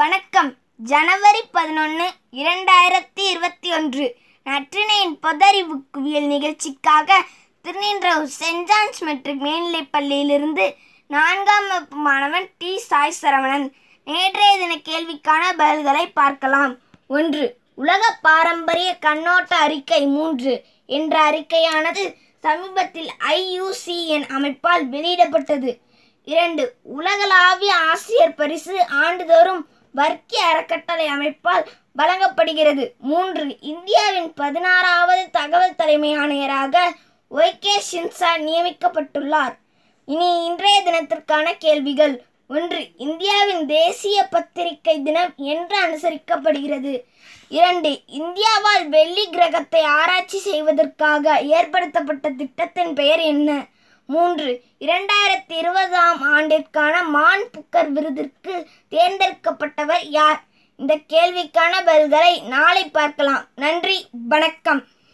வணக்கம். ஜனவரி பதினொன்று இரண்டாயிரத்தி இருபத்தி ஒன்று. நற்றினையின் பொதறிவு குவியல் நிகழ்ச்சிக்காக திருநின்றவு சென்ட் ஜான்ஸ் மெட்ரிக் மேல்நிலைப் பள்ளியிலிருந்து நான்காம் வகுப்பு மாணவன் டி. சாய் சரவணன் நேற்றைய தின கேள்விக்கான பதில்களை பார்க்கலாம். ஒன்று உலக பாரம்பரிய கண்ணோட்ட அறிக்கை மூன்று என்ற அறிக்கையானது சமீபத்தில் ஐயூசிஎன் அமைப்பால் வெளியிடப்பட்டது. இரண்டு உலகளாவிய ஆசிரியர் பரிசு ஆண்டுதோறும் வர்க்கிய அறக்கட்டளை அமைப்பால் வழங்கப்படுகிறது. மூன்று இந்தியாவின் பதினாறாவது தகவல் தலைமை ஆணையராக ஒய் கே ஷின்சா நியமிக்கப்பட்டுள்ளார். இனி இன்றைய தினத்திற்கான கேள்விகள். ஒன்று இந்தியாவின் தேசிய பத்திரிகை தினம் என்று அனுசரிக்கப்படுகிறது. இரண்டு இந்தியாவால் வெள்ளி கிரகத்தை ஆராய்ச்சி செய்வதற்காக ஏற்படுத்தப்பட்ட திட்டத்தின் பெயர் என்ன? மூன்று. இரண்டாயிரத்தி இருபதாம் ஆண்டிற்கான மான் புக்கர் விருதிற்கு தேர்ந்தெடுக்கப்பட்டவர் யார்? இந்த கேள்விக்கான பதில்களை நாளை பார்க்கலாம். நன்றி வணக்கம்.